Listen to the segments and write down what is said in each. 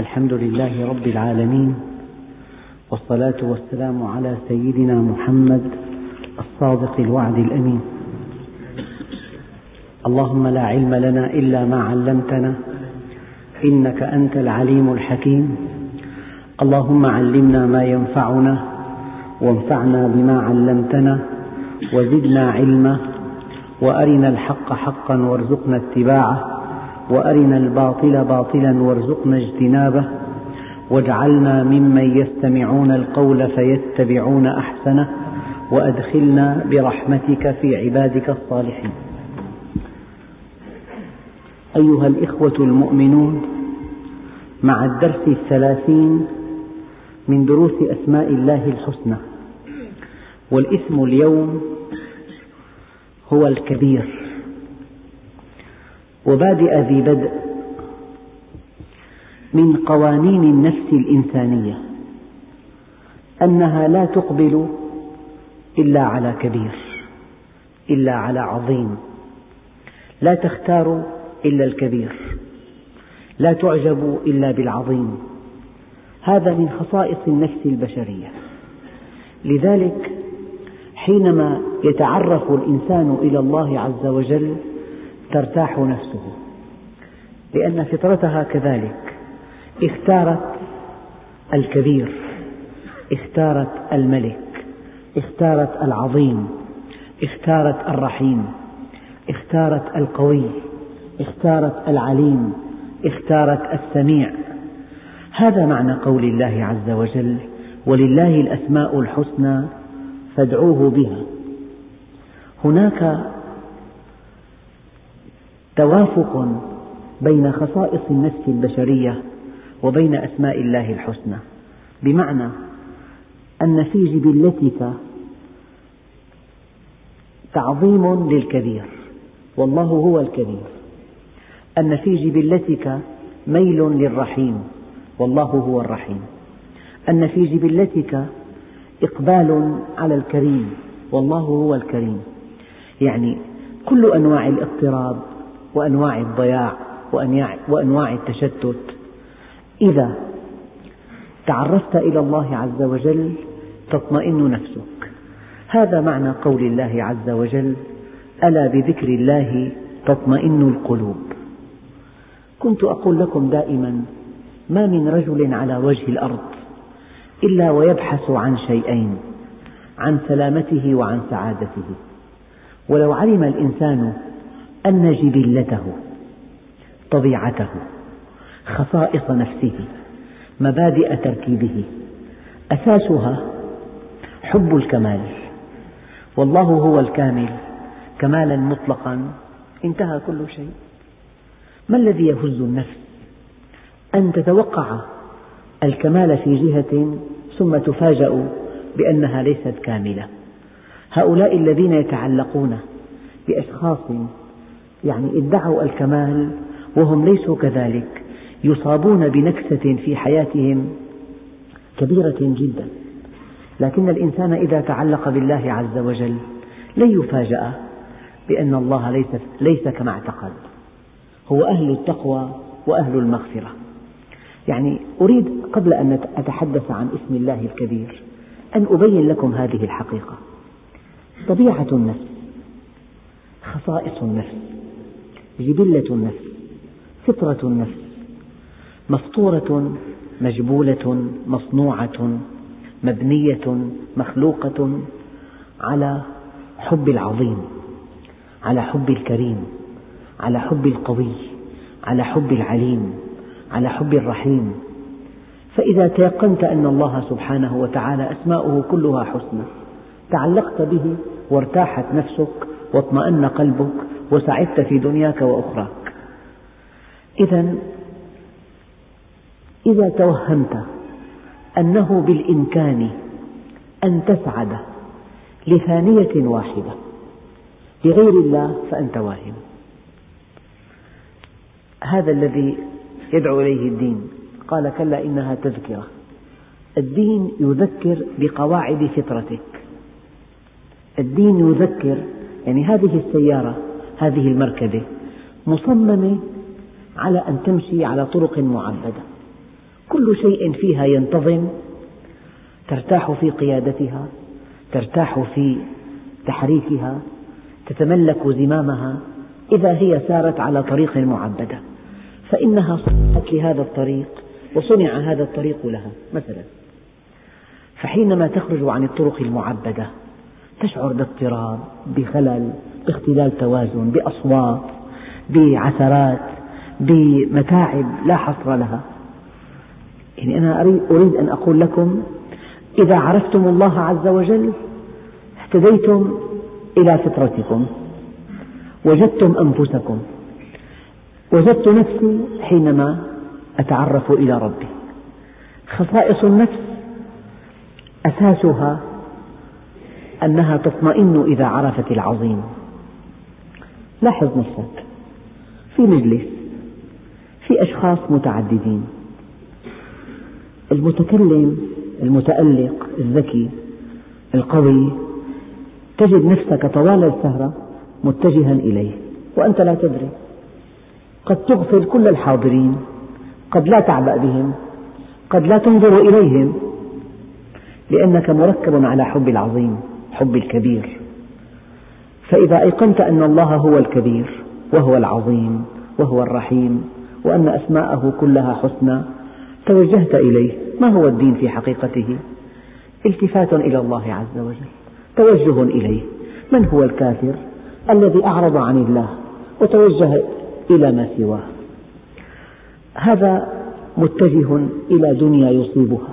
الحمد لله رب العالمين والصلاة والسلام على سيدنا محمد الصادق الوعد الأمين. اللهم لا علم لنا إلا ما علمتنا إنك أنت العليم الحكيم. اللهم علمنا ما ينفعنا وانفعنا بما علمتنا وزدنا علما وأرنا الحق حقا وارزقنا اتباعه. وأرنا الباطل باطلا وارزقنا اجتنابه واجعلنا ممن يستمعون القول فيتبعون أحسنه وأدخلنا برحمتك في عبادك الصالحين. أيها الإخوة المؤمنون مع الدرس الثلاثين من دروس أسماء الله الحسنى والاسم اليوم هو الكبير. وبادئ ذي بدء من قوانين النفس الإنسانية أنها لا تقبل إلا على كبير إلا على عظيم لا تختار إلا الكبير لا تعجب إلا بالعظيم. هذا من خصائص النفس البشرية. لذلك حينما يتعرف الإنسان إلى الله عز وجل ترتاح نفسه. لأن فطرتها كذلك. اختارت الكبير. اختارت الملك. اختارت العظيم. اختارت الرحيم. اختارت القوي. اختارت العليم. اختارت السميع. هذا معنى قول الله عز وجل ولله الأسماء الحسنى فادعوه بها. هناك توافق بين خصائص النفس البشرية وبين أسماء الله الحسنى. بمعنى أن في جبلتك تعظيم للكبير والله هو الكبير. أن في جبلتك ميل للرحيم والله هو الرحيم. أن في جبلتك إقبال على الكريم والله هو الكريم. يعني كل أنواع الاضطراب وأنواع الضياع وأنواع التشتت. إذا تعرفت إلى الله عز وجل تطمئن نفسك. هذا معنى قول الله عز وجل ألا بذكر الله تطمئن القلوب. كنت أقول لكم دائما ما من رجل على وجه الأرض إلا ويبحث عن شيئين عن سلامته وعن سعادته. ولو علم الإنسان أن جبلته طبيعته خصائص نفسه مبادئ تركيبه أساسها حب الكمال. والله هو الكامل كمالا مطلقا. انتهى كل شيء. ما الذي يهز النفس؟ أن تتوقع الكمال في جهة ثم تفاجأ بأنها ليست كاملة. هؤلاء الذين يتعلقون بأشخاص يعني ادعوا الكمال وهم ليسوا كذلك يصابون بنكسة في حياتهم كبيرة جدا. لكن الإنسان إذا تعلق بالله عز وجل لن يفاجأ بأن الله ليس, ليس كما اعتقد. هو أهل التقوى وأهل المغفرة. يعني أريد قبل أن أتحدث عن اسم الله الكبير أن أبين لكم هذه الحقيقة. طبيعة النفس خصائص النفس. جبلة النفس فطرة النفس مفطورة مجبولة مصنوعة مبنية مخلوقة على حب العظيم على حب الكريم على حب القوي على حب العليم على حب الرحيم. فإذا تيقنت أن الله سبحانه وتعالى أسماؤه كلها حسنى تعلقت به وارتاحت نفسك واطمأن قلبك وسعدت في دنياك وأخراك. إذا إذا توهمت أنه بالإمكان أن تسعد لثانية واحدة لغير الله فأنت واهم. هذا الذي يدعو إليه الدين. قال كلا إنها تذكرة. الدين يذكر بقواعد فطرتك. الدين يذكر يعني هذه السيارة هذه المركبة مصممة على أن تمشي على طرق معبدة. كل شيء فيها ينتظم ترتاح في قيادتها ترتاح في تحريكها تتملك زمامها إذا هي سارت على طريق معبدة. فإنها صنعت لهذا الطريق وصنع هذا الطريق لها. مثلا فحينما تخرج عن الطرق المعبدة تشعر باضطراب بخلل باختلال توازن بأصوات بعثرات بمتاعب لا حصر لها. يعني أنا أريد أن أقول لكم إذا عرفتم الله عز وجل اهتديتم إلى فطرتكم. وجدتم أنفسكم. وجدت نفسي حينما أتعرف إلى ربي. خصائص النفس أساسها أنها تطمئن إذا عرفت العظيم. لاحظ نفسك. في مجلس في أشخاص متعددين. المتكلم المتألق الذكي القوي. تجد نفسك طوال السهرة متجها إليه وأنت لا تدري. قد تغفل كل الحاضرين قد لا تعبأ بهم قد لا تنظر إليهم لأنك مركب على حب العظيم حب الكبير. فإذا أيقنت أن الله هو الكبير وهو العظيم وهو الرحيم وأن أسماءه كلها حسنى توجهت إليه ما هو الدين في حقيقته؟ التفات إلى الله عز وجل توجه إليه. من هو الكافر؟ الذي أعرض عن الله وتوجه إلى ما سواه. هذا متجه إلى دنيا يصيبها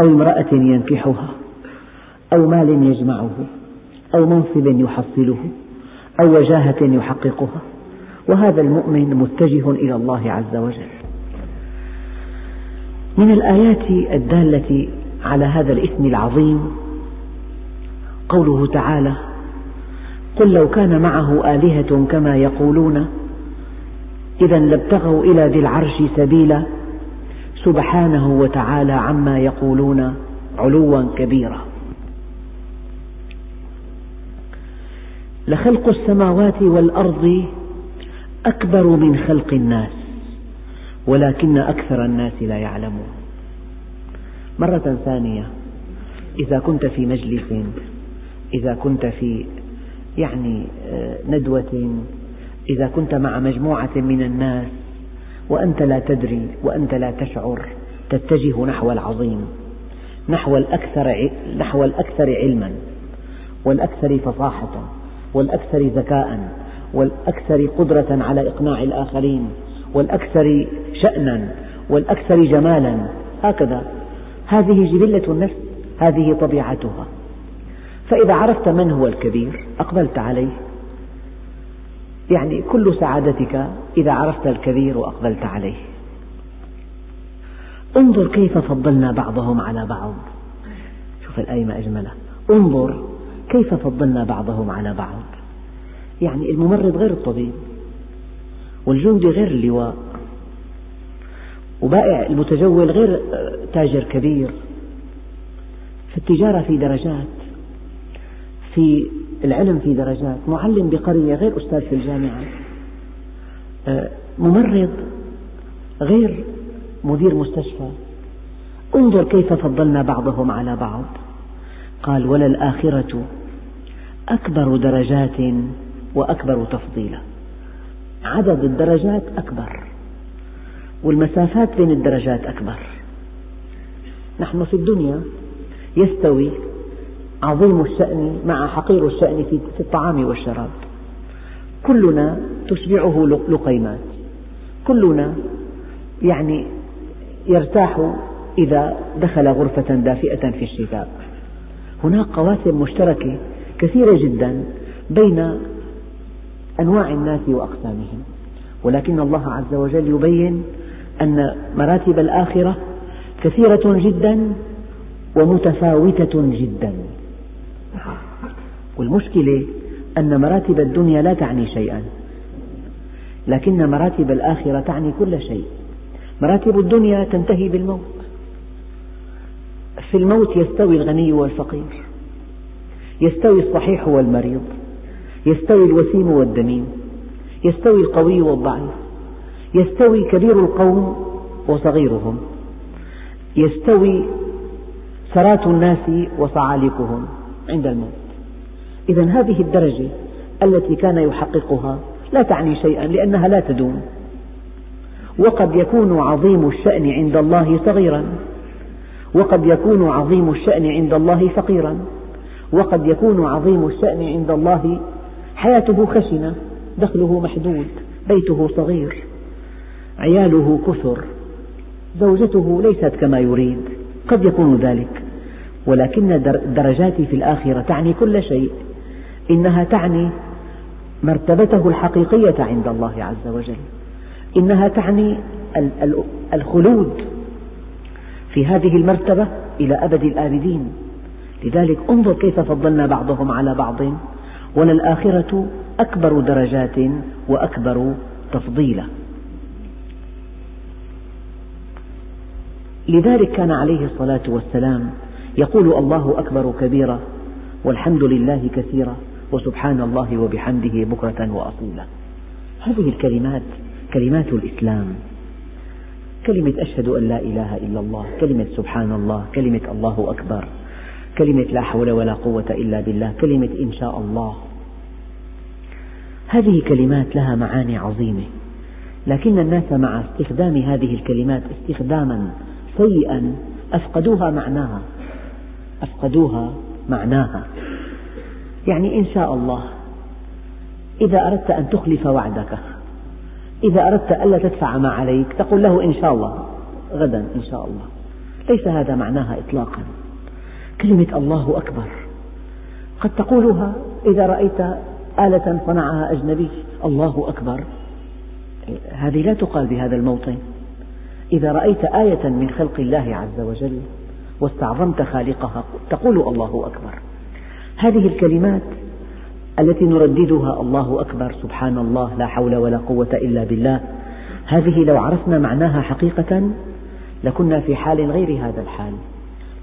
أو امرأة ينكحها أو مال يجمعه. أو منصب يحصله أو وجاهة يحققها. وهذا المؤمن متجه إلى الله عز وجل. من الآيات الدالة على هذا الإثم العظيم قوله تعالى قل لو كان معه آلهة كما يقولون إذا لابتغوا إلى ذي العرش سبيلا سبحانه وتعالى عما يقولون علوا كبيرا. لخلق السماوات والأرض أكبر من خلق الناس ولكن أكثر الناس لا يعلمون. مرة ثانية إذا كنت في مجلس إذا كنت في يعني آه، ندوة إذا كنت مع مجموعة من الناس وأنت لا تدري وأنت لا تشعر تتجه نحو العظيم نحو الأكثر نحو الأكثر علما والأكثر فصاحة. والأكثر ذكاء والأكثر قدرة على إقناع الآخرين والأكثر شأنا والأكثر جمالا. هكذا. هذه جبلة النفس هذه طبيعتها. فإذا عرفت من هو الكبير أقبلت عليه. يعني كل سعادتك إذا عرفت الكبير وأقبلت عليه. انظر كيف فضلنا بعضهم على بعض. شوف الآية ما أجملها انظر كيف فضلنا بعضهم على بعض؟ يعني الممرض غير الطبيب والجندي غير اللواء وبائع المتجول غير تاجر كبير. في التجارة في درجات في العلم في درجات معلم بقرية غير أستاذ في الجامعة آه، ممرض غير مدير مستشفى. انظر كيف فضلنا بعضهم على بعض. قال وللآخرة أكبر درجات وأكبر تفضيلا عدد الدرجات أكبر والمسافات بين الدرجات أكبر. نحن في الدنيا يستوي عظيم الشأن مع حقير الشأن في الطعام والشراب. كلنا تشبعه لقيمات. كلنا يعني يرتاح إذا دخل غرفة دافئة في الشتاء. هناك قواسم مشتركة كثيرة جدا بين أنواع الناس وأقسامهم. ولكن الله عز وجل يبين أن مراتب الآخرة كثيرة جدا ومتفاوتة جدا. والمشكلة أن مراتب الدنيا لا تعني شيئا لكن مراتب الآخرة تعني كل شيء. مراتب الدنيا تنتهي بالموت. في الموت يستوي الغني والفقير. يستوي الصحيح والمريض يستوي الوسيم والدميم يستوي القوي والضعيف يستوي كبير القوم وصغيرهم يستوي سرات الناس وصعاليكهم عند الموت. إذا هذه الدرجة التي كان يحققها لا تعني شيئا لأنها لا تدوم. وقد يكون عظيم الشأن عند الله صغيرا وقد يكون عظيم الشأن عند الله فقيرا. وقد يكون عظيم الشأن عند الله. حياته خشنة دخله محدود بيته صغير عياله كثر زوجته ليست كما يريد. قد يكون ذلك ولكن الدرجات في الآخرة تعني كل شيء. إنها تعني مرتبته الحقيقية عند الله عز وجل. إنها تعني الخلود في هذه المرتبة إلى أبد الآبدين. لذلك انظر كيف فضلنا بعضهم على بعض وللآخرة أكبر درجات وأكبر تفضيلا لذلك كان عليه الصلاة والسلام يقول الله أكبر كبيرا والحمد لله كثيرا وسبحان الله وبحمده بكرة وأصيلا. هذه الكلمات كلمات الإسلام. كلمة أشهد أن لا إله إلا الله كلمة سبحان الله كلمة الله أكبر. كلمة لا حول ولا قوة إلا بالله كلمة إن شاء الله. هذه كلمات لها معاني عظيمة لكن الناس مع استخدام هذه الكلمات استخداما سيئا أفقدوها معناها أفقدوها معناها. يعني إن شاء الله إذا أردت أن تخلف وعدك إذا أردت ألا تدفع ما عليك تقول له إن شاء الله غدا إن شاء الله. ليس هذا معناها إطلاقا. كلمة الله أكبر. قد تقولها إذا رأيت آلة صنعها أجنبي. الله أكبر. هذه لا تقال بهذا الموطن. إذا رأيت آية من خلق الله عز وجل واستعظمت خالقها تقول الله أكبر. هذه الكلمات التي نرددها الله أكبر. سبحان الله لا حول ولا قوة إلا بالله. هذه لو عرفنا معناها حقيقة لكنا في حال غير هذا الحال.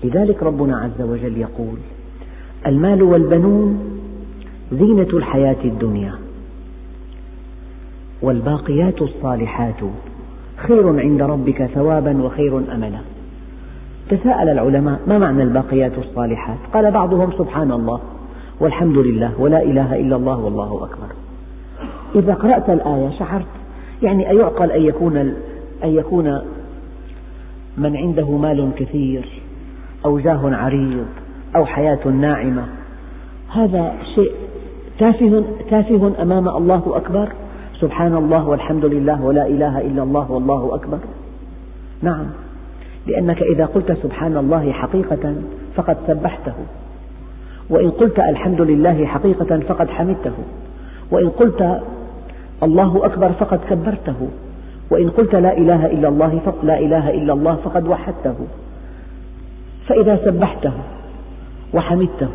لذلك ربنا عز وجل يقول المال والبنون زينة الحياة الدنيا والباقيات الصالحات خير عند ربك ثوابا وخير أملا. تساءل العلماء ما معنى الباقيات الصالحات؟ قال بعضهم سبحان الله والحمد لله ولا إله إلا الله والله أكبر. إذا قرأت الآية شعرت يعني أيعقل أن يكون أن يكون من عنده مال كثير. أو جاه عريض أو حياة ناعمة. هذا شيء تافه, تافه أمام الله أكبر. سبحان الله والحمد لله ولا إله إلا الله والله أكبر. نعم لأنك إذا قلت سبحان الله حقيقة فقد سبحته. وإن قلت الحمد لله حقيقة فقد حمدته. وإن قلت الله أكبر فقد كبرته. وإن قلت لا إله إلا الله فقد لا إله إلا الله فقد وحدته. فإذا سبحته وحمدته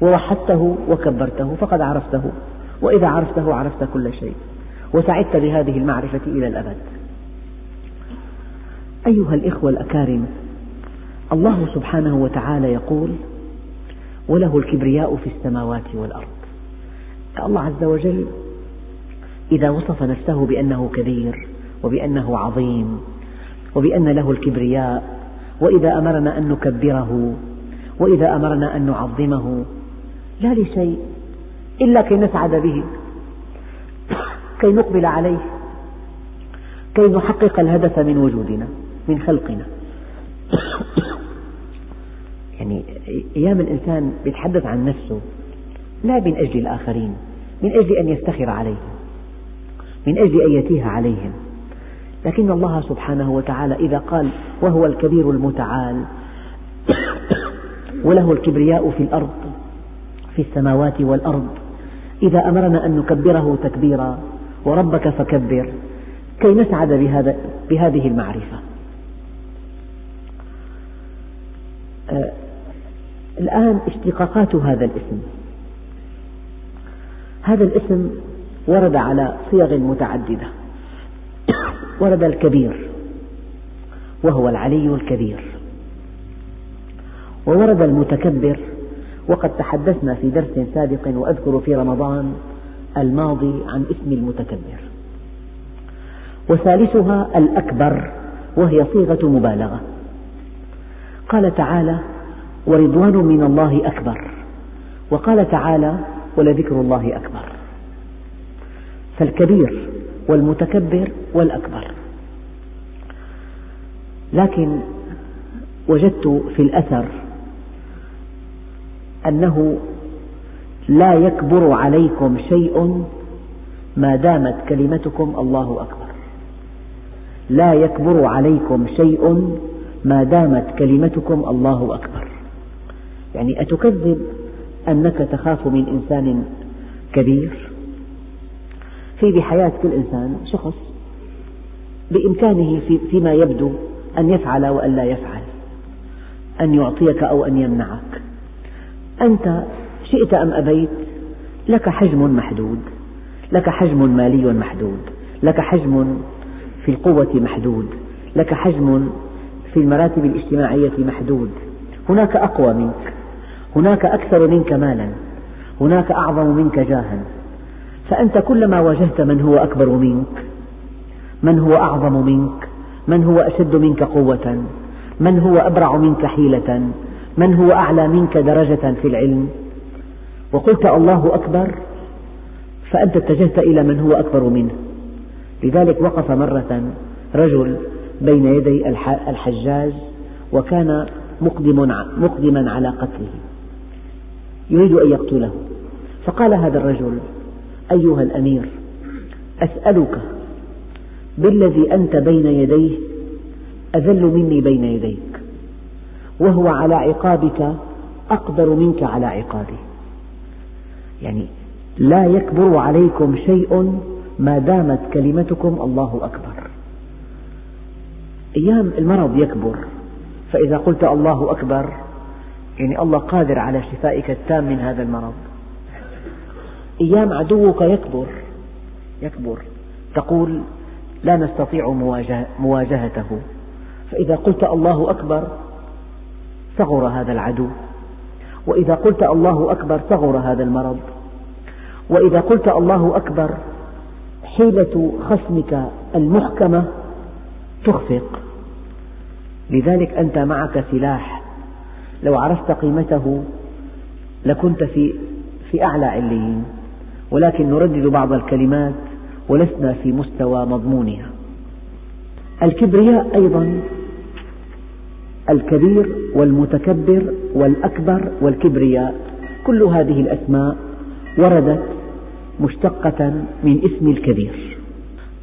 ووحدته وكبرته فقد عرفته وإذا عرفته عرفت كل شيء وسعدت بهذه المعرفة إلى الأبد. أيها الإخوة الأكارم الله سبحانه وتعالى يقول وله الكبرياء في السماوات والأرض. الله عز وجل إذا وصف نفسه بأنه كبير وبأنه عظيم وبأن له الكبرياء وإذا أمرنا أن نكبره وإذا أمرنا أن نعظمه لا لشيء إلا كي نسعد به كي نقبل عليه كي نحقق الهدف من وجودنا من خلقنا. يعني أيام الإنسان يتحدث عن نفسه لا من أجل الآخرين من أجل أن يفتخر عليهم من أجل أن يتيه عليهم. لكن الله سبحانه وتعالى إذا قال وهو الكبير المتعال وله الكبرياء في الأرض في السماوات والأرض. إذا أمرنا أن نكبره تكبيرا وربك فكبر كي نسعد بهذا بهذه المعرفة. آه، الآن اشتقاقات هذا الاسم. هذا الاسم ورد على صيغ متعددة. ورد الكبير وهو العلي الكبير. وورد المتكبر وقد تحدثنا في درس سابق وأذكر في رمضان الماضي عن اسم المتكبر. وثالثها الأكبر وهي صيغة مبالغة. قال تعالى ورضوان من الله أكبر وقال تعالى ولذكر الله أكبر فالكبير والمتكبر والأكبر. لكن وجدت في الأثر أنه لا يكبر عليكم شيء ما دامت كلمتكم الله أكبر. لا يكبر عليكم شيء ما دامت كلمتكم الله أكبر. يعني أتكذب أنك تخاف من إنسان كبير؟ في بحياة كل إنسان شخص بإمكانه فيما يبدو أن يفعل وأن لا يفعل أن يعطيك أو أن يمنعك. أنت شئت أم أبيت لك حجم محدود لك حجم مالي محدود لك حجم في القوة محدود لك حجم في المراتب الاجتماعية محدود. هناك أقوى منك هناك أكثر منك مالا هناك أعظم منك جاها. فأنت كلما واجهت من هو أكبر منك من هو أعظم منك من هو أشد منك قوة من هو أبرع منك حيلة من هو أعلى منك درجة في العلم. وقلت الله أكبر فأنت اتجهت إلى من هو أكبر منه. لذلك وقف مرة رجل بين يدي الحجاج وكان مقدما على قتله يريد أن يقتله. فقال هذا الرجل أيها الأمير أسألك بالذي أنت بين يديه أذل مني بين يديك وهو على عقابك أقدر منك على عقابي. يعني لا يكبر عليكم شيء ما دامت كلمتكم الله أكبر. أيام المرض يكبر فإذا قلت الله أكبر يعني الله قادر على شفائك التام من هذا المرض. أيام عدوك يكبر يكبر. تقول لا نستطيع مواجهته. فإذا قلت الله أكبر صغر هذا العدو. وإذا قلت الله أكبر صغر هذا المرض. وإذا قلت الله أكبر حيلة خصمك المحكمة تخفق. لذلك أنت معك سلاح. لو عرفت قيمته لكنت في في أعلى عليين. ولكن نردد بعض الكلمات ولسنا في مستوى مضمونها. الكبرياء أيضا الكبير والمتكبر والأكبر والكبرياء كل هذه الأسماء وردت مشتقة من اسم الكبير.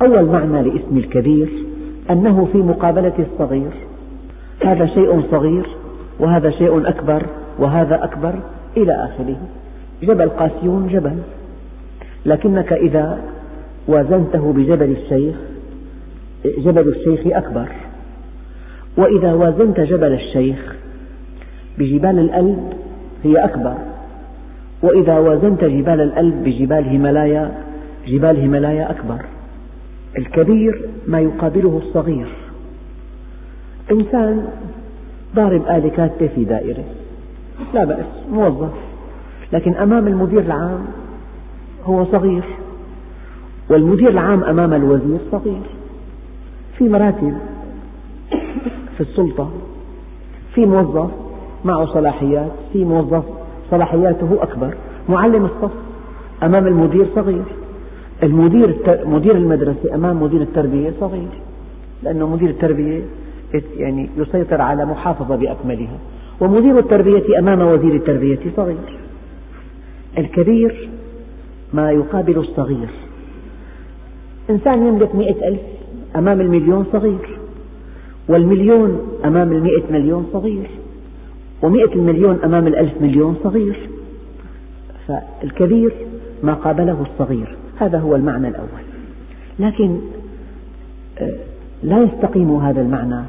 أول معنى لاسم الكبير أنه في مقابلة الصغير. هذا شيء صغير وهذا شيء أكبر وهذا أكبر إلى آخره. جبل قاسيون جبل. لكنك إذا وازنته بجبل الشيخ جبل الشيخ أكبر. وإذا وازنت جبل الشيخ بجبال الألب هي أكبر. وإذا وازنت جبال الألب بجبال هيمالايا جبال هيمالايا أكبر. الكبير ما يقابله الصغير. إنسان ضارب آلة كاتبة في دائرة. لا بأس موظف. لكن أمام المدير العام هو صغير والمدير العام أمام الوزير صغير. في مراتب في السلطة في موظف معه صلاحيات في موظف صلاحياته أكبر. معلم الصف أمام المدير صغير. المدير مدير المدرسة أمام مدير التربية صغير. لأنه مدير التربية يعني يسيطر على محافظة بأكملها. ومدير التربية أمام وزير التربية صغير. الكبير ما يقابل الصغير. إنسان يملك مئة ألف أمام المليون صغير والمليون أمام المئة مليون صغير ومئة المليون أمام الألف مليون صغير. فالكبير ما قابله الصغير. هذا هو المعنى الأول. لكن آه، لا يستقيم هذا المعنى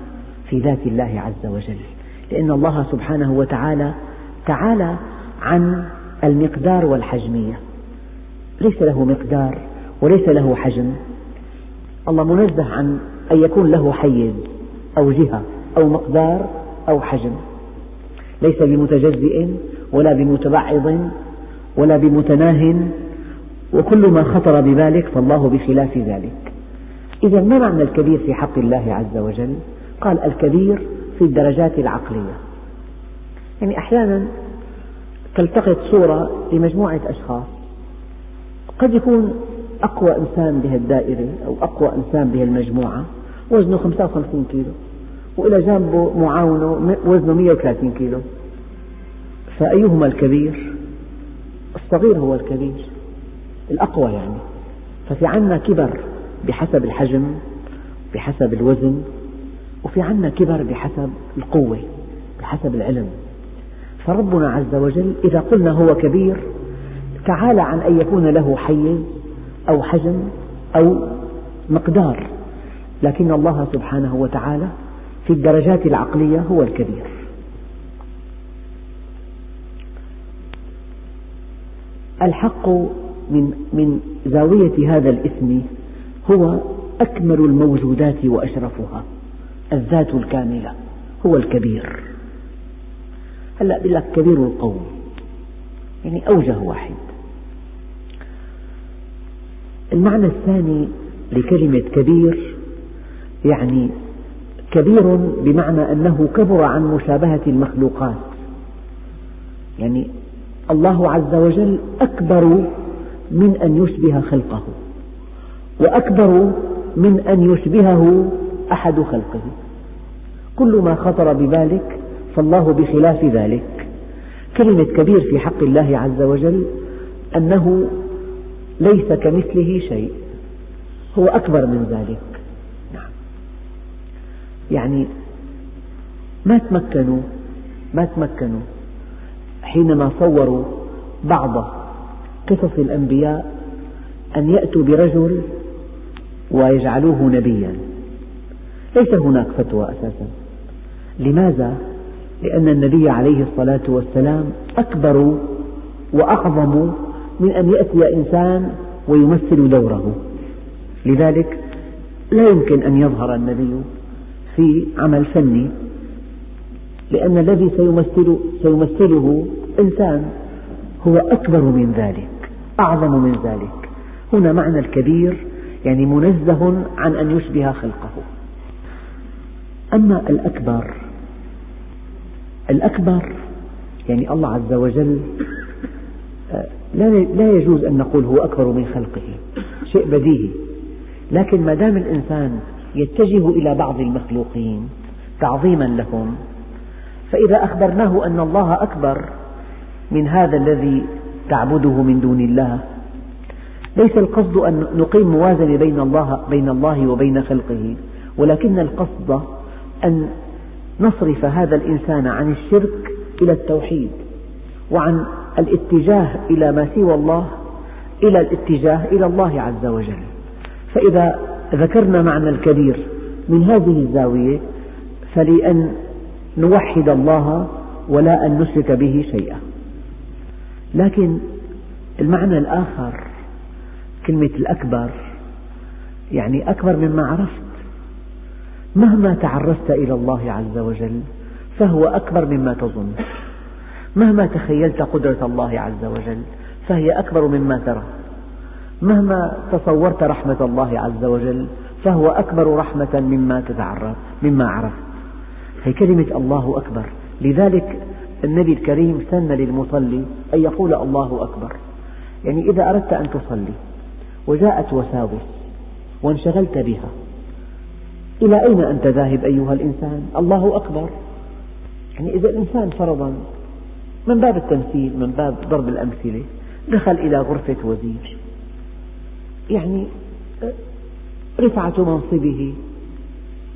في ذات الله عز وجل لأن الله سبحانه وتعالى تعالى عن المقدار والحجمية. ليس له مقدار وليس له حجم. الله منزه عن أن يكون له حيز أو جهة أو مقدار أو حجم. ليس بمتجزئ ولا بمتبعض ولا بمتناه وكل ما خطر ببالك فالله بخلاف ذلك. إذا ما معنى الكبير في حق الله عز وجل؟ قال الكبير في الدرجات العقلية. يعني أحيانا تلتقط صورة لمجموعة أشخاص. قد يكون أقوى إنسان بهالدائرة أو أقوى إنسان بهالمجموعة وزنه 55 كيلو وإلى جانبه معاونه وزنه 130 كيلو. فأيهما الكبير؟ الصغير هو الكبير الأقوى يعني. ففي عنا كبر بحسب الحجم بحسب الوزن وفي عنا كبر بحسب القوة بحسب العلم. فربنا عز وجل إذا قلنا هو كبير تعالى عن أن يكون له حيز أو حجم أو مقدار. لكن الله سبحانه وتعالى في الدرجات العقلية هو الكبير. الحق من من زاوية هذا الاسم هو أكمل الموجودات وأشرفها الذات الكاملة هو الكبير. هلا بقول لك كبير القوم يعني أوجه واحد. المعنى الثاني لكلمة كبير يعني كبير بمعنى أنه كبر عن مشابهة المخلوقات. يعني الله عز وجل أكبر من أن يشبه خلقه وأكبر من أن يشبهه أحد خلقه. كل ما خطر ببالك فالله بخلاف ذلك. كلمة كبير في حق الله عز وجل أنه ليس كمثله شيء. هو أكبر من ذلك. نعم. يعني ما تمكنوا ما تمكنوا حينما صوروا بعض قصص الأنبياء أن يأتوا برجل ويجعلوه نبيا. ليس هناك فتوى أساسا. لماذا؟ لأن النبي عليه الصلاة والسلام أكبر وأعظم من أن يأتي إنسان ويمثل دوره. لذلك لا يمكن أن يظهر النبي في عمل فني لأن الذي سيمثل سيمثله إنسان هو أكبر من ذلك أعظم من ذلك. هنا معنى الكبير يعني منزه عن أن يشبه خلقه. أما الأكبر الأكبر يعني الله عز وجل آه، لا يجوز أن نقول هو أكبر من خلقه. شيء بديهي. لكن ما دام الإنسان يتجه إلى بعض المخلوقين تعظيما لهم فإذا أخبرناه أن الله أكبر من هذا الذي تعبده من دون الله ليس القصد أن نقيم موازنة بين الله, بين الله وبين خلقه ولكن القصد أن نصرف هذا الإنسان عن الشرك إلى التوحيد وعن الاتجاه إلى ما سوى الله إلى الاتجاه إلى الله عز وجل. فإذا ذكرنا معنى الكبير من هذه الزاوية فلأن نوحد الله ولا أن نشرك به شيئا. لكن المعنى الآخر كلمة الأكبر يعني أكبر مما عرفت. مهما تعرفت إلى الله عز وجل فهو أكبر مما تظن. مهما تخيلت قدرة الله عز وجل فهي أكبر مما ترى. مهما تصورت رحمة الله عز وجل فهو أكبر رحمة مما تتعرف مما عرفت هي كلمة الله أكبر. لذلك النبي الكريم سن للمصلي أن يقول الله أكبر. يعني إذا أردت أن تصلي وجاءت وساوس وانشغلت بها إلى أين أنت ذاهب أيها الإنسان؟ الله أكبر. يعني إذا الإنسان فرضا من باب التمثيل من باب ضرب الأمثلة دخل إلى غرفة وزير. يعني رفعة منصبه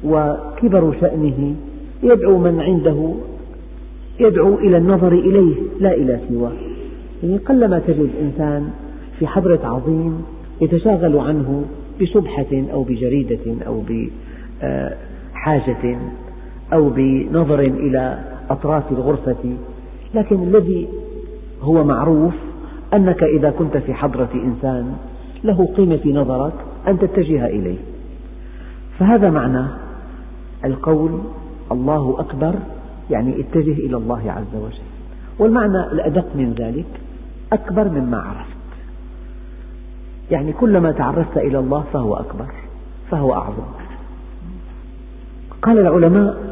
وكبر شأنه يدعو من عنده يدعو إلى النظر إليه لا إلى سواه. يعني قلما تجد إنسان في حضرة عظيم يتشاغل عنه بسبحة أو بجريدة أو بحاجة أو بنظر إلى أطراف الغرفة لكن الذي هو معروف أنك إذا كنت في حضرة إنسان له قيمة في نظرك أن تتجه إليه. فهذا معنى القول الله أكبر يعني اتجه إلى الله عز وجل. والمعنى الأدق من ذلك أكبر مما عرفت. يعني كلما تعرفت إلى الله فهو أكبر فهو أعظم. قال العلماء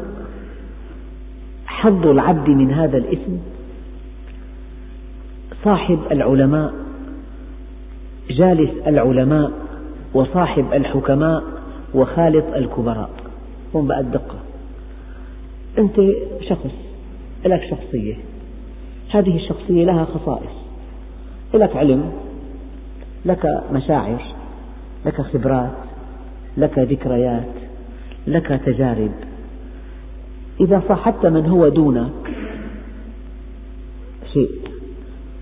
حظ العبد من هذا الاسم صاحب العلماء جالس العلماء وصاحب الحكماء وخالط الكبراء. هون بقى الدقة أنت شخص لك شخصية. هذه الشخصية لها خصائص. لك علم لك مشاعر لك خبرات لك ذكريات لك تجارب. إذا صاحبت من هو دونك شيء.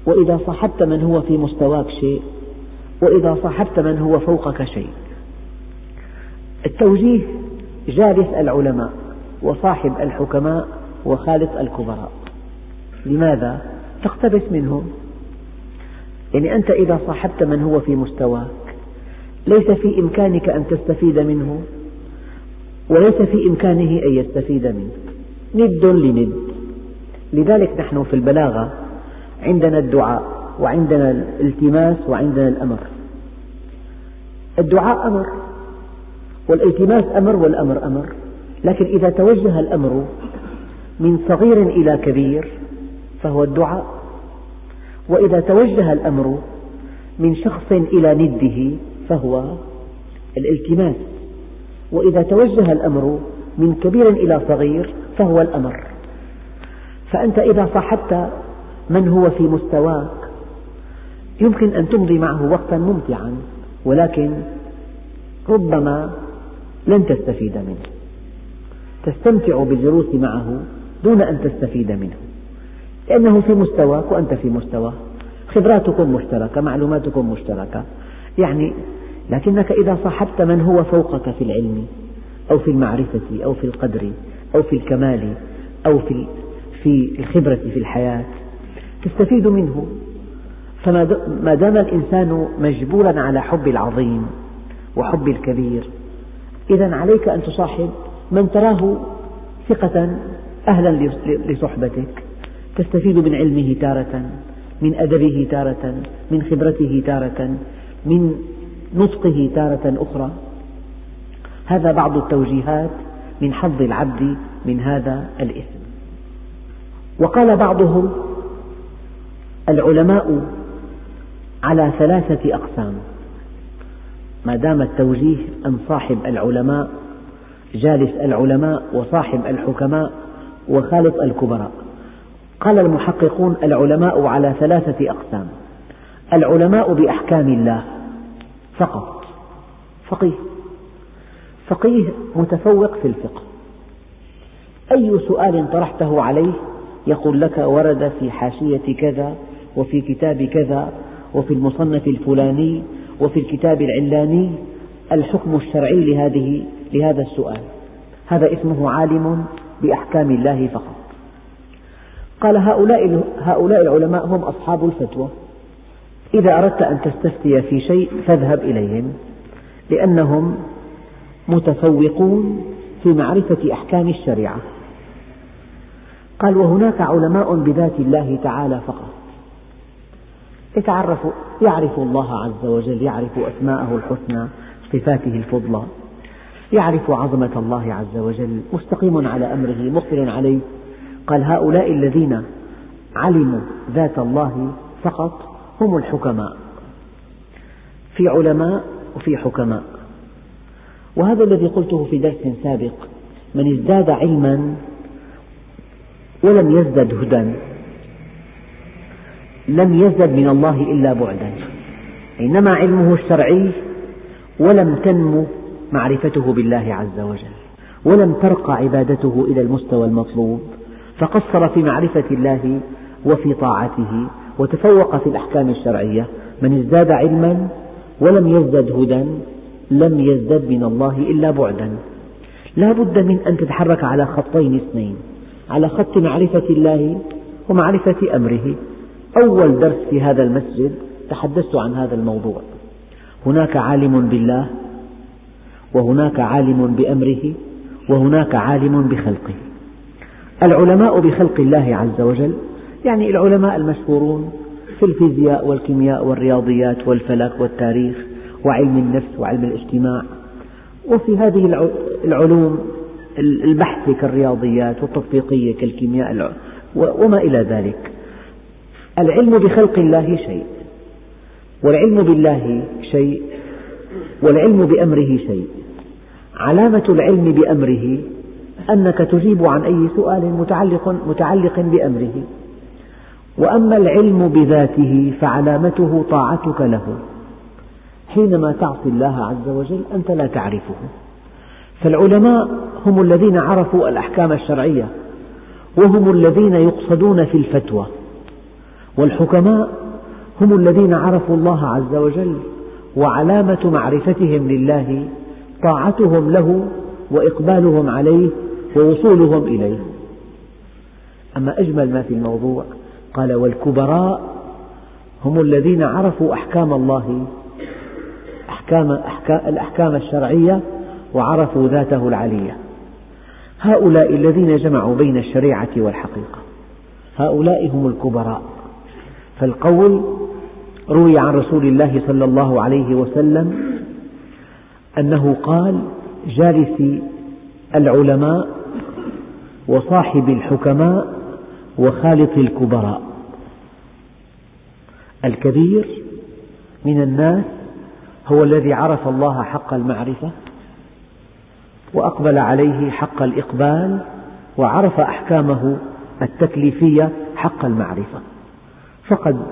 وإذا صاحبت من هو في مستواك شيء. وإذا صاحبت من هو فوقك شيء. التوجيه جالس العلماء وصاحب الحكماء وخالط الكبراء. لماذا؟ تقتبس منهم يعني أنت إذا صاحبت من هو في مستواك ليس في إمكانك أن تستفيد منه. وليس في إمكانه أن يستفيد منك ند لند. لذلك نحن في البلاغة عندنا الدعاء وعندنا الالتماس وعندنا الأمر. الدعاء أمر والالتماس أمر والأمر أمر. لكن إذا توجه الأمر من صغير إلى كبير فهو الدعاء. وإذا توجه الأمر من شخص إلى نده فهو الالتماس. وإذا توجه الأمر من كبير إلى صغير فهو الأمر. فأنت إذا صاحبت من هو في مستواك يمكن أن تمضي معه وقتا ممتعا ولكن ربما لن تستفيد منه. تستمتع بالجلوس معه دون أن تستفيد منه لأنه في مستواك وأنت في مستواه خبراتكم مشتركة معلوماتكم مشتركة. يعني لكنك إذا صاحبت من هو فوقك في العلم أو في المعرفة أو في القدر أو في الكمال أو في في الخبرة في الحياة تستفيد منه. فما دام الإنسان مجبولا على حب العظيم وحب الكبير إذا عليك أن تصاحب من تراه ثقة أهلا لصحبتك. تستفيد من علمه تارة من أدبه تارة من خبرته تارة من نطقه تارة أخرى. هذا بعض التوجيهات من حظ العبد من هذا الاسم. وقال بعضهم العلماء على ثلاثة أقسام. ما دام التوجيه أن صاحب العلماء جالس العلماء وصاحب الحكماء وخالط الكبراء. قال المحققون العلماء على ثلاثة أقسام. العلماء بأحكام الله. فقط فقيه. فقيه متفوق في الفقه. أي سؤال طرحته عليه يقول لك ورد في حاشية كذا وفي كتاب كذا وفي المصنف الفلاني وفي الكتاب العلاني. الحكم الشرعي لهذه لهذا السؤال. هذا اسمه عالم بأحكام الله فقط. قال هؤلاء هؤلاء العلماء هم أصحاب الفتوى. إذا أردت أن تستفتي في شيء فاذهب إليهم لأنهم متفوقون في معرفة أحكام الشريعة. قال وهناك علماء بذات الله تعالى فقط. يتعرف يعرف الله عز وجل يعرف أسماءه الحسنى صفاته الفضلى يعرف عظمة الله عز وجل مستقيم على أمره مقبل عليه. قال هؤلاء الذين علموا ذات الله فقط هم الحكماء. في علماء وفي حكماء. وهذا الذي قلته في درس سابق من ازداد علما ولم يزدد هدى لم يزدد من الله إلا بعدا. إنما علمه الشرعي ولم تنمو معرفته بالله عز وجل ولم ترقى عبادته إلى المستوى المطلوب فقصر في معرفة الله وفي طاعته. وتفوق في الأحكام الشرعية. من ازداد علما ولم يزدد هدى لم يزدد من الله إلا بعدا. لا بد من أن تتحرك على خطين اثنين على خط معرفة الله ومعرفة أمره. أول درس في هذا المسجد تحدثت عن هذا الموضوع. هناك عالم بالله وهناك عالم بأمره وهناك عالم بخلقه. العلماء بخلق الله عز وجل يعني العلماء المشهورون في الفيزياء والكيمياء والرياضيات والفلك والتاريخ وعلم النفس وعلم الاجتماع. وفي هذه العلوم البحث كالرياضيات والتطبيقية كالكيمياء وما إلى ذلك. العلم بخلق الله شيء والعلم بالله شيء والعلم بأمره شيء. علامة العلم بأمره أنك تجيب عن أي سؤال متعلق, متعلق بأمره. وأما العلم بذاته فعلامته طاعتك له. حينما تعصي الله عز وجل أنت لا تعرفه. فالعلماء هم الذين عرفوا الأحكام الشرعية وهم الذين يقصدون في الفتوى. والحكماء هم الذين عرفوا الله عز وجل وعلامة معرفتهم لله طاعتهم له وإقبالهم عليه ووصولهم إليه. أما أجمل ما في الموضوع قال والكبراء هم الذين عرفوا أحكام الله أحكام, أحكام الأحكام الشرعية وعرفوا ذاته العلية. هؤلاء الذين جمعوا بين الشريعة والحقيقة هؤلاء هم الكبراء. فالقول روي عن رسول الله صلى الله عليه وسلم أنه قال جالس العلماء وصاحب الحكماء وخالط الكبراء. الكبير من الناس هو الذي عرف الله حق المعرفة وأقبل عليه حق الإقبال وعرف أحكامه التكليفية حق المعرفة. فقد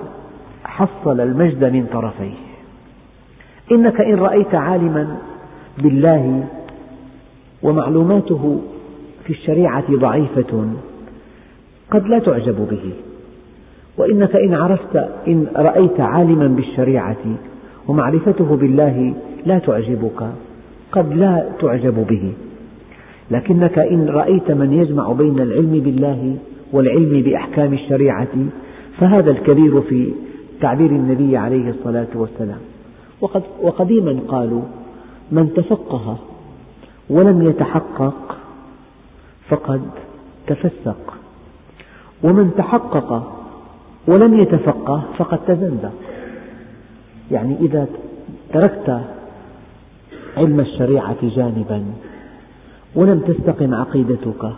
حصل المجد من طرفيه. إنك إن رأيت عالما بالله ومعلوماته في الشريعة ضعيفة قد لا تعجب به. وإنك إن عرفت إن رأيت عالما بالشريعة ومعرفته بالله لا تعجبك قد لا تعجب به. لكنك إن رأيت من يجمع بين العلم بالله والعلم بأحكام الشريعة فهذا الكبير في تعبير النبي عليه الصلاة والسلام. وقد وقديما قالوا من تفقه ولم يتحقق فقد تفسق. ومن تحقق ولم يتفقه فقد تزندق يعني إذا تركت علم الشريعة جانبا ولم تستقم عقيدتك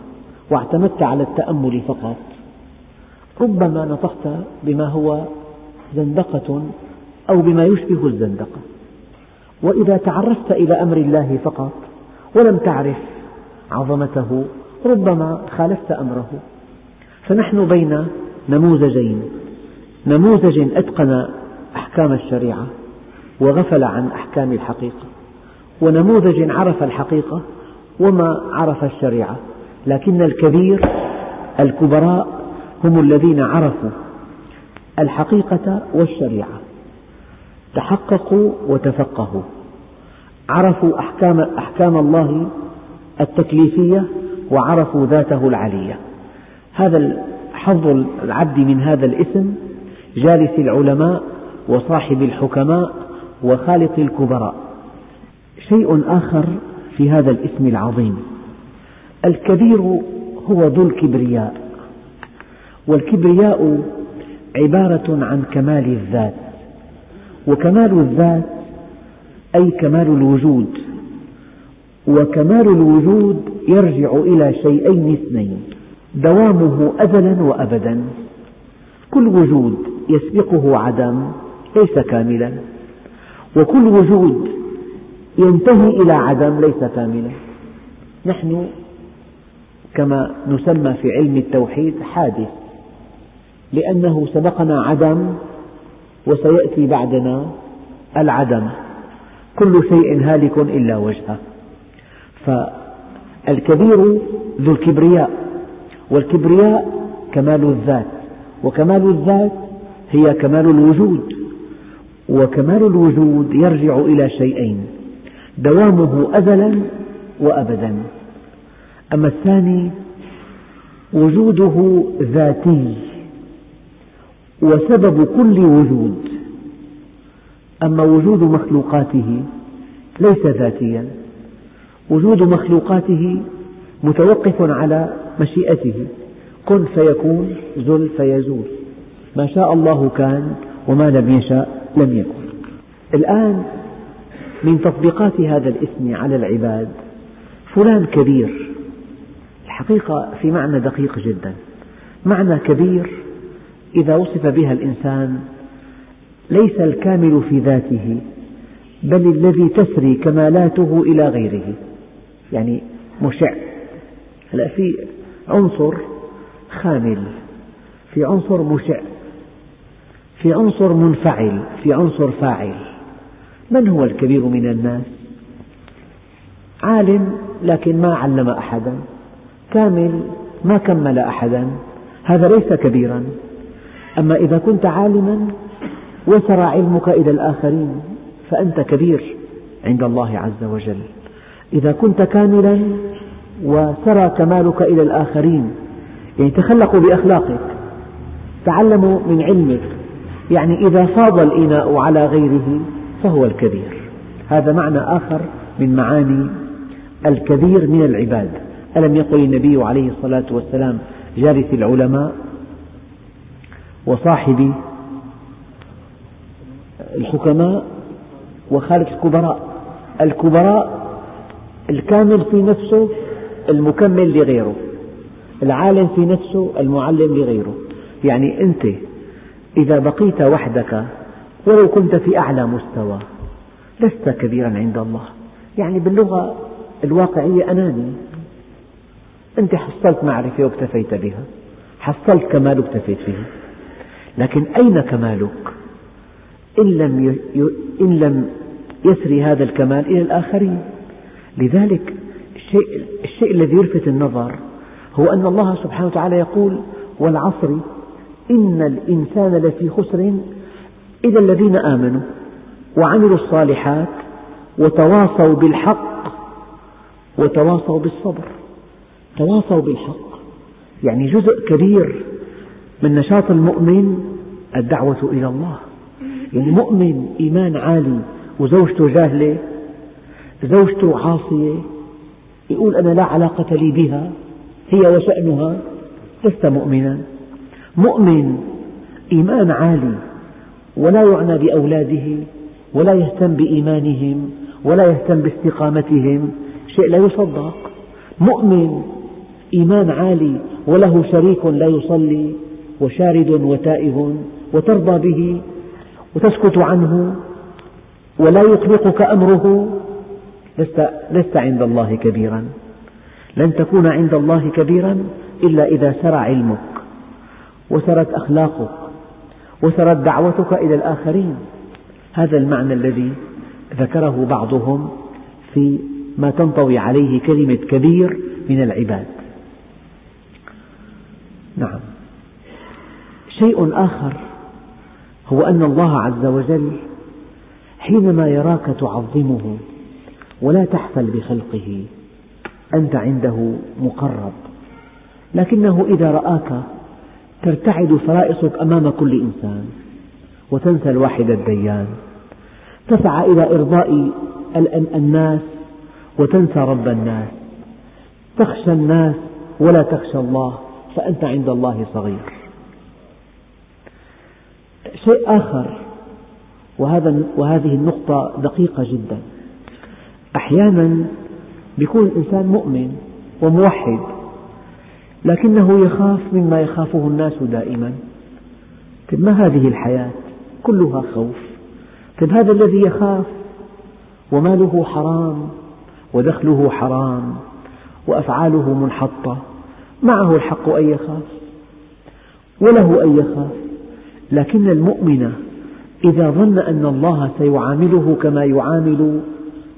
واعتمدت على التأمل فقط ربما نطقت بما هو زندقة أو بما يشبه الزندقة. وإذا تعرفت إلى أمر الله فقط ولم تعرف عظمته ربما خالفت أمره. فنحن بين نموذجين. نموذج أتقن أحكام الشريعة وغفل عن أحكام الحقيقة ونموذج عرف الحقيقة وما عرف الشريعة لكن الكبير الكبراء هم الذين عرفوا الحقيقة والشريعة تحققوا وتفقهوا عرفوا أحكام, أحكام الله التكليفية وعرفوا ذاته العلية. هذا حظ العبد من هذا الاسم جالس العلماء وصاحب الحكماء وخالق الكبراء. شيء آخر في هذا الاسم العظيم. الكبير هو ذو الكبرياء. والكبرياء عبارة عن كمال الذات. وكمال الذات أي كمال الوجود. وكمال الوجود يرجع إلى شيئين اثنين. دوامه أزلا وأبدا. كل وجود يسبقه عدم ليس كاملا وكل وجود ينتهي إلى عدم ليس كاملا. نحن كما نسمى في علم التوحيد حادث لأنه سبقنا عدم وسيأتي بعدنا العدم. كل شيء هالك إلا وجهه. فالكبير ذو الكبرياء والكبرياء كمال الذات وكمال الذات هي كمال الوجود وكمال الوجود يرجع إلى شيئين دوامه أزلا وأبدا. أما الثاني وجوده ذاتي وسبب كل وجود. أما وجود مخلوقاته ليس ذاتيا وجود مخلوقاته متوقف على مشيئته. كن فيكون زل فيزول. ما شاء الله كان وما لم يشاء لم يكن. الآن من تطبيقات هذا الاسم على العباد فلان كبير. الحقيقة في معنى دقيق جدا. معنى كبير إذا وصف بها الإنسان ليس الكامل في ذاته بل الذي تسري كمالاته إلى غيره. يعني مشع. هلا في عنصر خامل في عنصر مشع في عنصر منفعل في عنصر فاعل. من هو الكبير من الناس؟ عالم لكن ما علم أحدا. كامل ما كمل أحدا. هذا ليس كبيرا. أما إذا كنت عالما وسر علمك إلى الآخرين فأنت كبير عند الله عز وجل. إذا كنت كاملا وسرى كمالك إلى الآخرين. يعني تخلقوا بأخلاقك. تعلموا من علمك. يعني إذا فاض الإناء على غيره فهو الكبير. هذا معنى آخر من معاني الكبير من العباد. ألم يقل النبي عليه الصلاة والسلام جالس العلماء وصاحب الحكماء وخالف الكبراء. الكبراء الكامل في نفسه المكمل لغيره. العالم في نفسه المعلم لغيره. يعني أنت إذا بقيت وحدك ولو كنت في أعلى مستوى لست كبيرا عند الله. يعني باللغة الواقعية أناني. أنت حصلت معرفة واكتفيت بها. حصلت كمال واكتفيت به لكن أين كمالك؟ إن لم, إن لم يسري هذا الكمال إلى الآخرين. لذلك الشيء, الشيء الذي يلفت النظر هو أن الله سبحانه وتعالى يقول والعصر إن الإنسان لفي خسر. إلا الذين آمنوا وعملوا الصالحات وتواصوا بالحق وتواصوا بالصبر. تواصوا بالحق. يعني جزء كبير من نشاط المؤمن الدعوة إلى الله. يعني مؤمن إيمان عالي وزوجته جاهلة زوجته عاصية يقول أنا لا علاقة لي بها هي وشأنها لست مؤمنا. مؤمن إيمان عالي ولا يعنى بأولاده ولا يهتم بإيمانهم ولا يهتم باستقامتهم شيء لا يصدق. مؤمن إيمان عالي وله شريك لا يصلي وشارد وتائه وترضى به وتسكت عنه ولا يقلقك أمره لست, لست عند الله كبيرا. لن تكون عند الله كبيرا إلا إذا سرى علمك وسرت أخلاقك وسرت دعوتك إلى الآخرين. هذا المعنى الذي ذكره بعضهم في ما تنطوي عليه كلمة كبير من العباد. نعم. شيء آخر هو أن الله عز وجل حينما يراك تعظمه ولا تحفل بخلقه. أنت عنده مقرب. لكنه إذا رآك ترتعد فرائصك أمام كل إنسان وتنسى الواحد الديان. تسعى إلى إرضاء الناس وتنسى رب الناس. تخشى الناس ولا تخشى الله فأنت عند الله صغير. شيء آخر وهذا وهذه النقطة دقيقة جدا. أحيانا يكون الإنسان مؤمن وموحد لكنه يخاف مما يخافه الناس دائما. طيب ما هذه الحياة؟ كلها خوف. طيب هذا الذي يخاف وماله حرام ودخله حرام وأفعاله منحطة معه الحق أن يخاف وله أن يخاف. لكن المؤمن إذا ظن أن الله سيعامله كما يعامل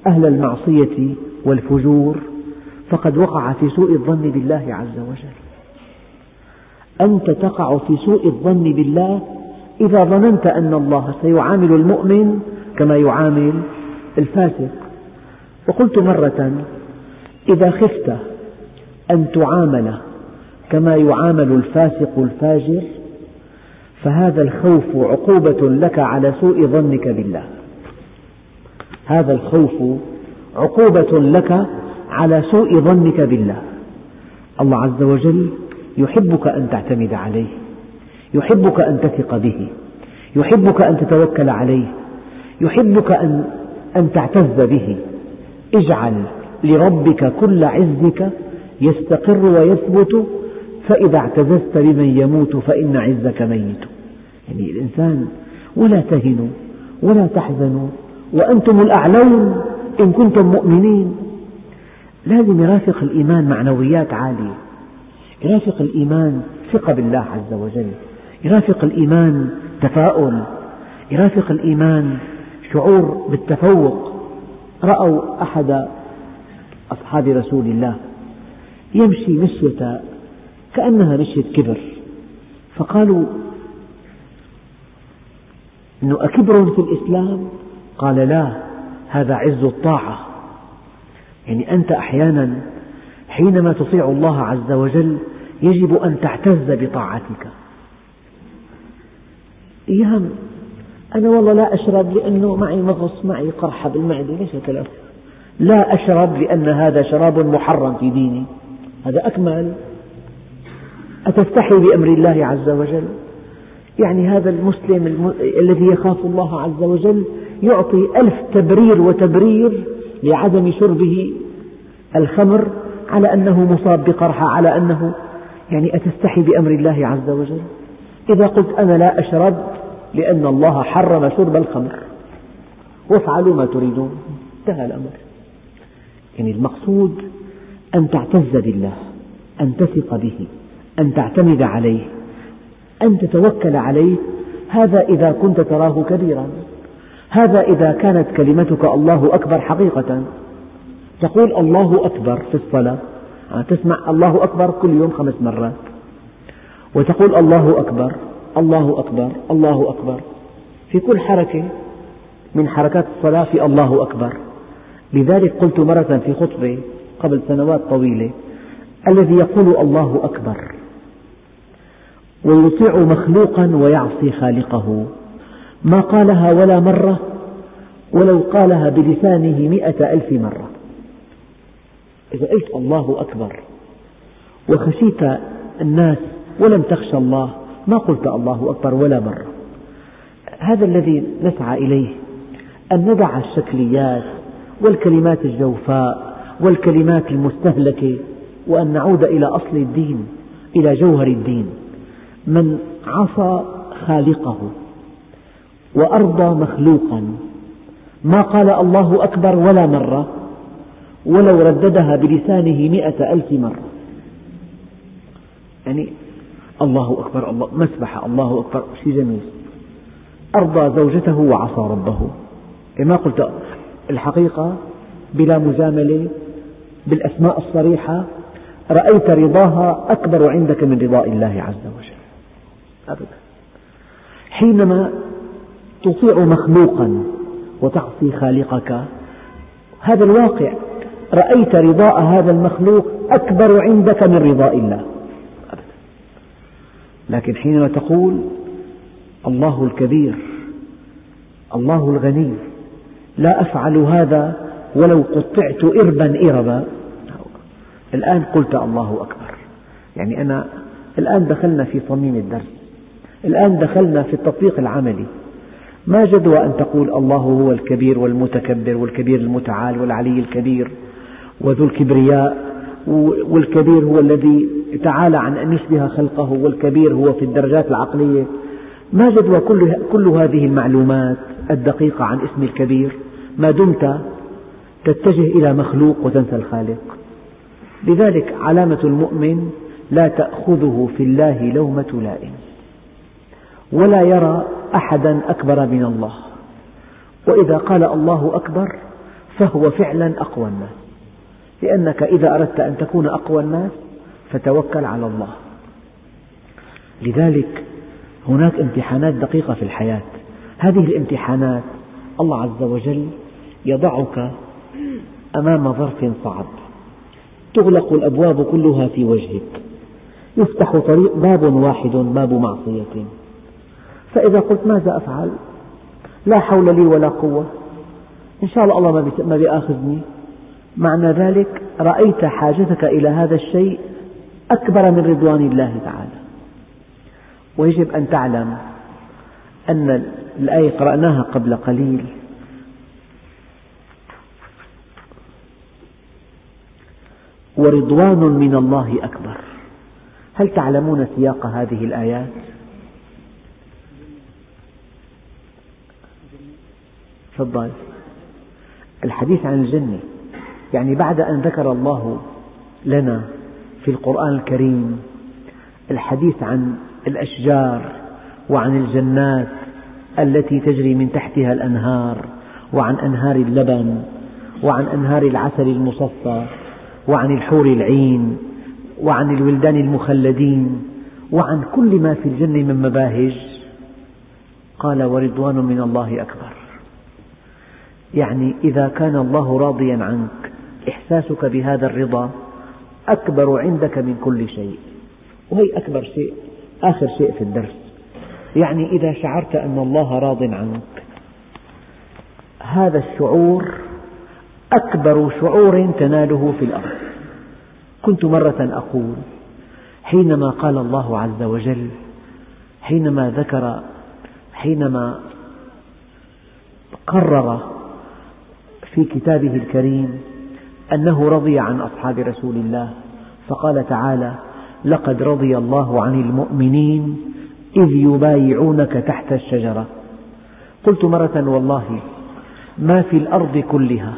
أهل المعصية والفجور فقد وقع في سوء الظن بالله عز وجل. أنت تقع في سوء الظن بالله إذا ظننت أن الله سيعامل المؤمن كما يعامل الفاسق. وقلت مرة إذا خفت أن تعامل كما يعامل الفاسق الفاجر فهذا الخوف عقوبة لك على سوء ظنك بالله. هذا الخوف عقوبة لك على سوء ظنك بالله. الله عز وجل يحبك أن تعتمد عليه يحبك أن تثق به يحبك أن تتوكل عليه يحبك أن, أن تعتز به. اجعل لربك كل عزك يستقر ويثبت فإذا اعتززت بمن يموت فإن عزك ميت. يعني الإنسان ولا تهنوا ولا تحزنوا وأنتم الأعلون إن كنتم مؤمنين. لازم يرافق الإيمان معنويات عالية. يرافق الإيمان ثقة بالله عز وجل. يرافق الإيمان تفاؤل. يرافق الإيمان شعور بالتفوق. رأوا أحد أصحاب رسول الله يمشي مشية كأنها مشية كبر. فقالوا أنه أكبر في الإسلام. قال لا هذا عز الطاعة. يعني أنت أحيانا حينما تطيع الله عز وجل يجب أن تعتز بطاعتك. أيام أنا والله لا أشرب لأنه معي مغص معي قرحة بالمعدة ليش الكلام؟ لا أشرب لأن هذا شراب محرم في ديني. هذا أكمل. أتستحي بأمر الله عز وجل؟ يعني هذا المسلم الم... الذي يخاف الله عز وجل يعطي ألف تبرير وتبرير لعدم شربه الخمر على أنه مصاب بقرحة على أنه يعني أتستحي بأمر الله عز وجل. إذا قلت أنا لا أشرب لأن الله حرم شرب الخمر. وافعلوا ما تريدون. انتهى الأمر. يعني المقصود أن تعتز بالله أن تثق به أن تعتمد عليه أن تتوكل عليه. هذا إذا كنت تراه كبيرا. هذا إذا كانت كلمتك الله أكبر حقيقة. تقول الله أكبر في الصلاة. تسمع الله أكبر كل يوم خمس مرات. وتقول الله أكبر الله أكبر الله أكبر. في كل حركة من حركات الصلاة في الله أكبر. لذلك قلت مرة في خطبة قبل سنوات طويلة الذي يقول الله أكبر ويطيع مخلوقا ويعصي خالقه. ما قالها ولا مرة ولو قالها بلسانه مئة ألف مرة. إذا قلت الله أكبر وخشيت الناس ولم تخشى الله ما قلت الله أكبر ولا مرة. هذا الذي نسعى إليه أن ندع الشكليات والكلمات الجوفاء والكلمات المستهلكة وأن نعود إلى أصل الدين إلى جوهر الدين. من عصى خالقه. وأرضى مخلوقا. ما قال الله أكبر ولا مرة ولو رددها بلسانه مئة ألف مرة. يعني الله أكبر الله مسبحة الله أكبر شيء جميل. أرضى زوجته وعصى ربه. ما قلت الحقيقة بلا مجاملة بالأسماء الصريحة رأيت رضاها أكبر عندك من رضاء الله عز وجل. أبدا. حينما تطيع مخلوقا وتعصي خالقك. هذا الواقع رأيت رضاء هذا المخلوق أكبر عندك من رضاء الله. لكن حينما تقول الله الكبير الله الغني لا أفعل هذا ولو قطعت إربا إربا. الآن قلت الله أكبر. يعني أنا الآن دخلنا في صميم الدرس الآن دخلنا في التطبيق العملي. ما جدوى أن تقول الله هو الكبير والمتكبر والكبير المتعال والعلي الكبير وذو الكبرياء والكبير هو الذي تعالى عن أن يشبه خلقه والكبير هو في الدرجات العقلية. ما جدوى كل, كل هذه المعلومات الدقيقة عن اسم الكبير؟ ما دمت تتجه إلى مخلوق وتنسى الخالق. لذلك علامة المؤمن لا تأخذه في الله لومة لائم. ولا يرى أحدا أكبر من الله. وإذا قال الله أكبر فهو فعلا أقوى الناس. لأنك إذا أردت أن تكون أقوى الناس فتوكل على الله. لذلك هناك امتحانات دقيقة في الحياة. هذه الامتحانات الله عز وجل يضعك أمام ظرف صعب. تغلق الأبواب كلها في وجهك. يفتح طريق باب واحد باب معصية. فإذا قلت ماذا أفعل؟ لا حول لي ولا قوة. إن شاء الله الله ما بيأخذني. معنى ذلك رأيت حاجتك إلى هذا الشيء أكبر من رضوان الله تعالى. ويجب أن تعلم أن الآية قرأناها قبل قليل. ورضوان من الله أكبر. هل تعلمون سياق هذه الآيات؟ تفضل. الحديث عن الجنة يعني بعد أن ذكر الله لنا في القرآن الكريم الحديث عن الأشجار وعن الجنات التي تجري من تحتها الأنهار وعن أنهار اللبن وعن أنهار العسل المصفى وعن الحور العين وعن الولدان المخلدين وعن كل ما في الجنة من مباهج قال ورضوان من الله أكبر. يعني إذا كان الله راضيا عنك إحساسك بهذا الرضا أكبر عندك من كل شيء. وهي أكبر شيء آخر شيء في الدرس. يعني إذا شعرت أن الله راض عنك هذا الشعور أكبر شعور تناله في الأرض. كنت مرة أقول حينما قال الله عز وجل حينما ذكر حينما قرر في كتابه الكريم أنه رضي عن أصحاب رسول الله فقال تعالى لقد رضي الله عن المؤمنين إذ يبايعونك تحت الشجرة. قلت مرة والله ما في الأرض كلها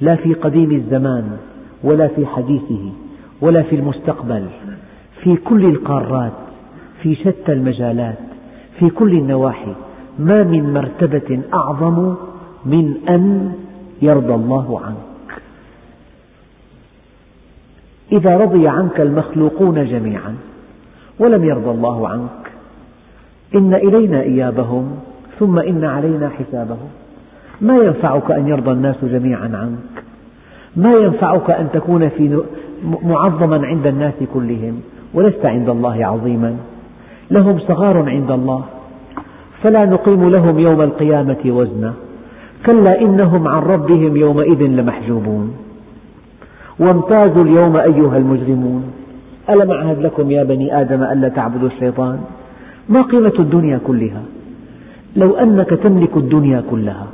لا في قديم الزمان ولا في حديثه ولا في المستقبل في كل القارات في شتى المجالات في كل النواحي ما من مرتبة أعظم من أن يرضى الله عنك. إذا رضي عنك المخلوقون جميعا ولم يرضى الله عنك إن إلينا إيابهم ثم إن علينا حسابهم. ما ينفعك أن يرضى الناس جميعا عنك؟ ما ينفعك أن تكون في معظما عند الناس كلهم؟ ولست عند الله عظيما. لهم صغار عند الله فلا نقيم لهم يوم القيامة وزنا كلا إنهم عن ربهم يومئذ لمحجوبون. وامتازوا اليوم أيها المجرمون. ألم أعهد لكم يا بني آدم ألا تعبدوا الشيطان؟ ما قيمة الدنيا كلها؟ لو أنك تملك الدنيا كلها.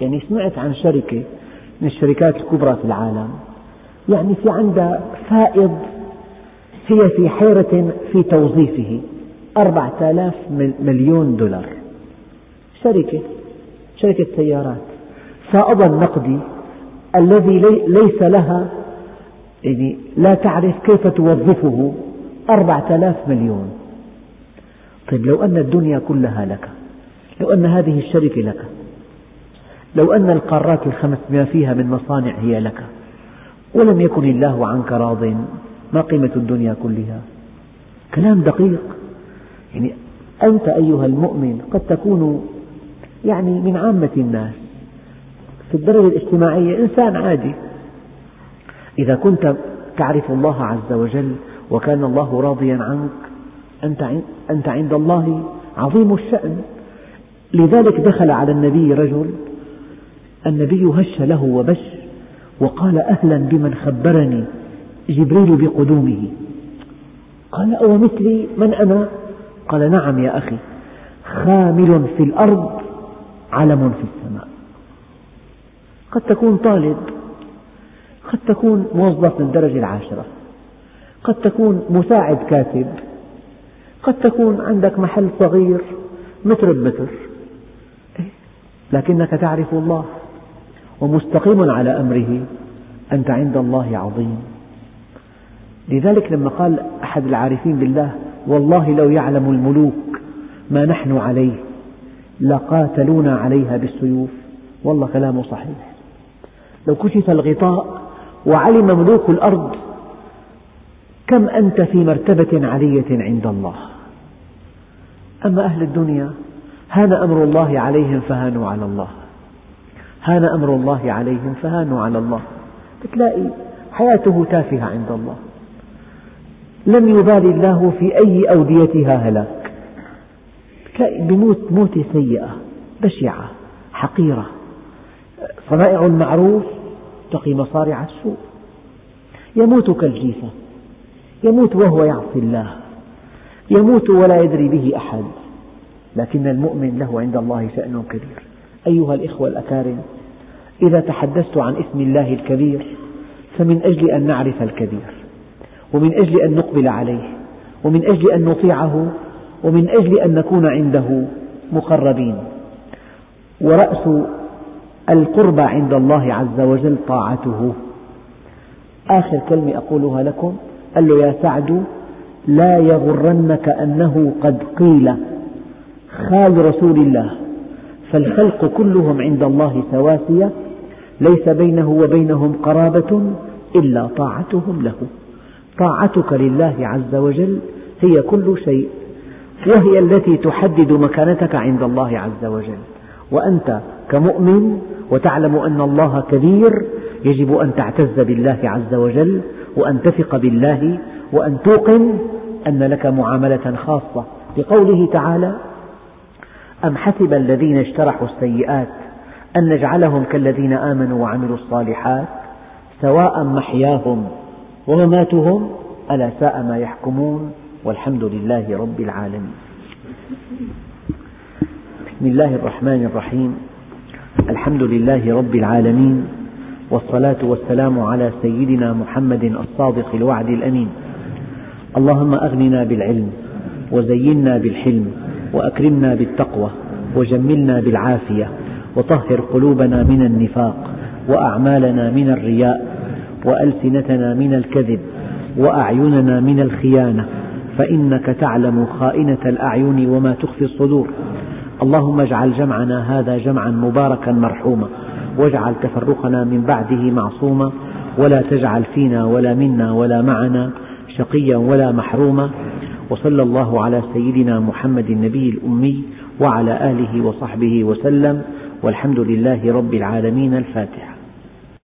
يعني سمعت عن شركة من الشركات الكبرى في العالم. يعني في عندها فائض هي في حيرة في توظيفه. أربعة آلاف مليون دولار. شركة. شركة سيارات. فائضها النقدي الذي ليس لها يعني لا تعرف كيف توظفه أربعة آلاف مليون. طيب لو أن الدنيا كلها لك لو أن هذه الشركة لك لو أن القارات الخمس بما فيها من مصانع هي لك ولم يكن الله عنك راض ما قيمة الدنيا كلها؟ كلام دقيق. يعني أنت أيها المؤمن قد تكون يعني من عامة الناس. في الدرجة الاجتماعية إنسان عادي. إذا كنت تعرف الله عز وجل وكان الله راضيا عنك أنت عند الله عظيم الشأن. لذلك دخل على النبي رجل النبي هش له وبش وقال أهلا بمن خبرني جبريل بقدومه. قال أو مثلي من أنا؟ قال نعم يا أخي خامل في الأرض علم في السماء. قد تكون طالب قد تكون موظف من الدرجة العاشرة قد تكون مساعد كاتب قد تكون عندك محل صغير متر بمتر. لكنك تعرف الله ومستقيم على أمره أنت عند الله عظيم. لذلك لما قال أحد العارفين بالله والله لو يعلم الملوك ما نحن عليه لقاتلونا عليها بالسيوف. والله كلامه صحيح. لو كشف الغطاء وعلم ملوك الأرض كم أنت في مرتبة علية عند الله؟ أما أهل الدنيا هان أمر الله عليهم فهانوا على الله. هان أمر الله عليهم فهانوا على الله. بتلاقي حياته تافهة عند الله. لم يبال الله في أي أوديتها هلاك. تلاقي بموت موتة سيئة بشعة حقيرة. صنائع المعروف تقي مصارع السوء. يموت كالجيفة يموت وهو يعصي الله. يموت ولا يدري به أحد. لكن المؤمن له عند الله شأن كبير. أيها الإخوة الأكارم إذا تحدثت عن اسم الله الكبير فمن أجل أن نعرف الكبير ومن أجل أن نقبل عليه ومن أجل أن نطيعه ومن أجل أن نكون عنده مقربين. ورأس القربى عند الله عز وجل طاعته. آخر كلمة أقولها لكم. قال له يا سعد لا يغرنك أنه قد قيل خال رسول الله فالخلق كلهم عند الله سواسية ليس بينه وبينهم قرابة إلا طاعتهم له. طاعتك لله عز وجل هي كل شيء. وهي التي تحدد مكانتك عند الله عز وجل. وأنت كمؤمن وتعلم أن الله كبير يجب أن تعتز بالله عز وجل وأن تثق بالله وأن توقن أن لك معاملة خاصة. لقوله تعالى أم حسب الذين اجترحوا السيئات أن نجعلهم كالذين آمنوا وعملوا الصالحات سواء محياهم ومماتهم ألا ساء ما يحكمون؟ والحمد لله رب العالمين. بسم الله الرحمن الرحيم. الحمد لله رب العالمين والصلاة والسلام على سيدنا محمد الصادق الوعد الأمين. اللهم أغننا بالعلم وزينا بالحلم وأكرمنا بالتقوى وجملنا بالعافية وطهر قلوبنا من النفاق وأعمالنا من الرياء وألسنتنا من الكذب وأعيننا من الخيانة فإنك تعلم خائنة الأعين وما تخفي الصدور. اللهم اجعل جمعنا هذا جمعا مباركا مرحوما واجعل تفرقنا من بعده معصوما ولا تجعل فينا ولا منا ولا معنا شقيا ولا محروما. وصلى الله على سيدنا محمد النبي الأمي وعلى آله وصحبه وسلم والحمد لله رب العالمين الفاتحة